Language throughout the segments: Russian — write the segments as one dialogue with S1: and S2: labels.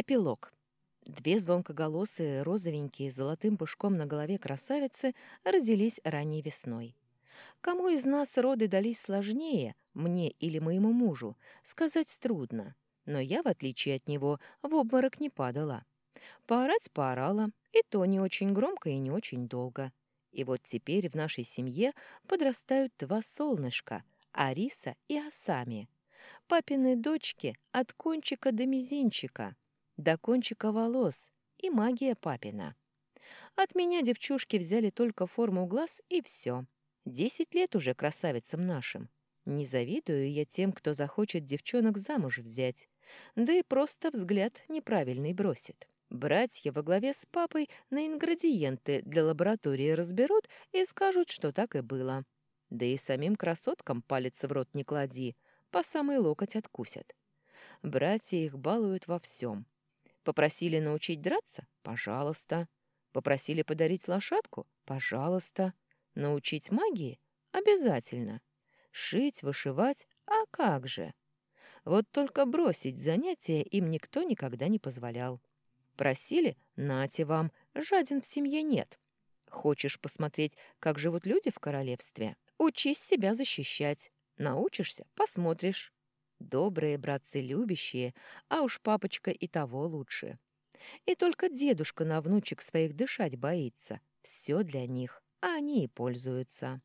S1: Эпилог. Две звонкоголосые, розовенькие, с золотым пушком на голове красавицы родились ранней весной. Кому из нас роды дались сложнее, мне или моему мужу, сказать трудно, но я, в отличие от него, в обморок не падала. Поорать поорала, и то не очень громко и не очень долго. И вот теперь в нашей семье подрастают два солнышка — Ариса и Асами. Папины дочки от кончика до мизинчика, до кончика волос и магия папина. От меня девчушки взяли только форму глаз и все. Десять лет уже красавицам нашим. Не завидую я тем, кто захочет девчонок замуж взять, да и просто взгляд неправильный бросит. Братья во главе с папой на ингредиенты для лаборатории разберут и скажут, что так и было. Да и самим красоткам палец в рот не клади, по самый локоть откусят. Братья их балуют во всем. Попросили научить драться? Пожалуйста. Попросили подарить лошадку? Пожалуйста. Научить магии? Обязательно. Шить, вышивать? А как же? Вот только бросить занятия им никто никогда не позволял. Просили — нате вам, жаден в семье нет. Хочешь посмотреть, как живут люди в королевстве? Учись себя защищать. Научишься — посмотришь. Добрые братцы любящие, а уж папочка и того лучше. И только дедушка на внучек своих дышать боится. Все для них, а они и пользуются.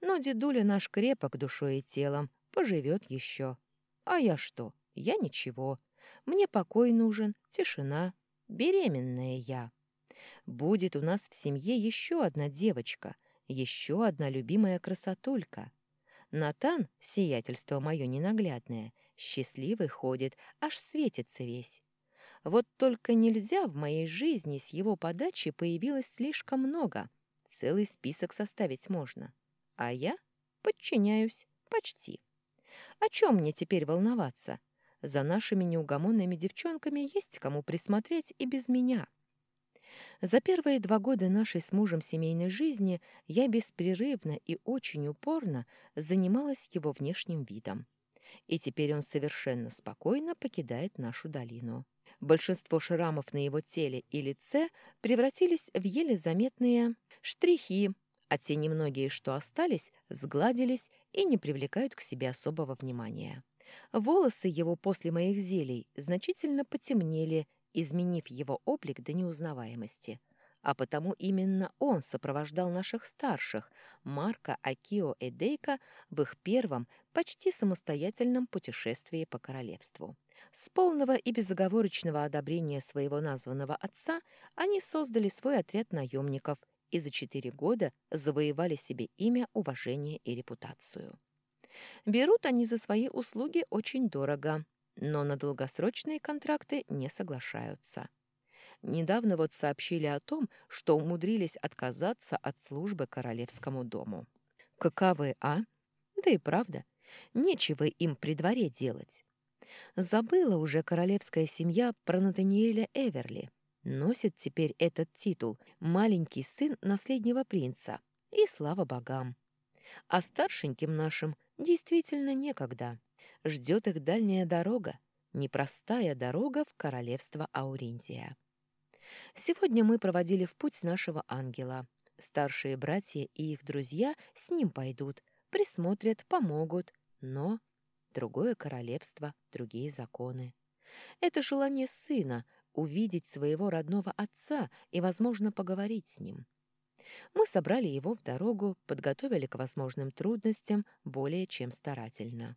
S1: Но дедуля наш крепок душой и телом, поживет еще. А я что? Я ничего. Мне покой нужен, тишина, Беременная я. Будет у нас в семье еще одна девочка, еще одна любимая красотулька. Натан, сиятельство мое ненаглядное, счастливый ходит, аж светится весь. Вот только нельзя в моей жизни с его подачи появилось слишком много. Целый список составить можно. А я подчиняюсь почти. О чем мне теперь волноваться? За нашими неугомонными девчонками есть кому присмотреть и без меня. За первые два года нашей с мужем семейной жизни я беспрерывно и очень упорно занималась его внешним видом. И теперь он совершенно спокойно покидает нашу долину. Большинство шрамов на его теле и лице превратились в еле заметные штрихи, а те немногие, что остались, сгладились и не привлекают к себе особого внимания. Волосы его после моих зелий значительно потемнели, изменив его облик до неузнаваемости. А потому именно он сопровождал наших старших, Марка, Акио и Дейка, в их первом, почти самостоятельном путешествии по королевству. С полного и безоговорочного одобрения своего названного отца они создали свой отряд наемников и за четыре года завоевали себе имя, уважение и репутацию. Берут они за свои услуги очень дорого, но на долгосрочные контракты не соглашаются. Недавно вот сообщили о том, что умудрились отказаться от службы королевскому дому. Каковы, а? Да и правда, нечего им при дворе делать. Забыла уже королевская семья про Натаниэля Эверли. Носит теперь этот титул маленький сын наследнего принца. И слава богам. А старшеньким нашим Действительно некогда. Ждет их дальняя дорога, непростая дорога в королевство Ауринтия. Сегодня мы проводили в путь нашего ангела. Старшие братья и их друзья с ним пойдут, присмотрят, помогут, но другое королевство, другие законы. Это желание сына — увидеть своего родного отца и, возможно, поговорить с ним. Мы собрали его в дорогу, подготовили к возможным трудностям более чем старательно.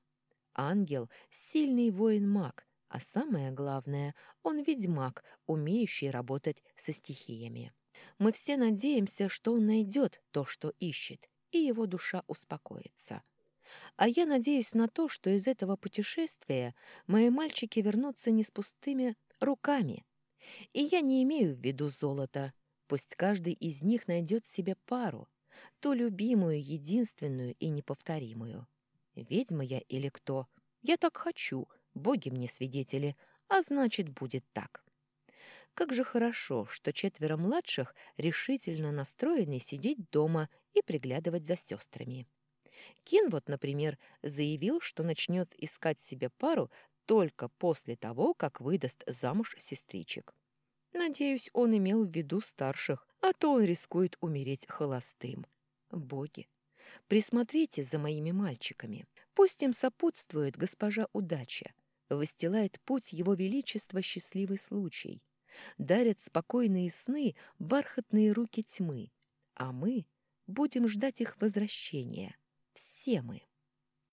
S1: Ангел — сильный воин-маг, а самое главное, он ведьмак, умеющий работать со стихиями. Мы все надеемся, что он найдет то, что ищет, и его душа успокоится. А я надеюсь на то, что из этого путешествия мои мальчики вернутся не с пустыми руками. И я не имею в виду золото, Пусть каждый из них найдет себе пару, ту любимую, единственную и неповторимую. Ведьма я или кто? Я так хочу, боги мне свидетели, а значит, будет так. Как же хорошо, что четверо младших решительно настроены сидеть дома и приглядывать за сестрами. Кин вот, например, заявил, что начнет искать себе пару только после того, как выдаст замуж сестричек. Надеюсь, он имел в виду старших, а то он рискует умереть холостым. Боги, присмотрите за моими мальчиками. Пусть им сопутствует госпожа удача, выстилает путь его величества счастливый случай, дарят спокойные сны бархатные руки тьмы, а мы будем ждать их возвращения. Все мы.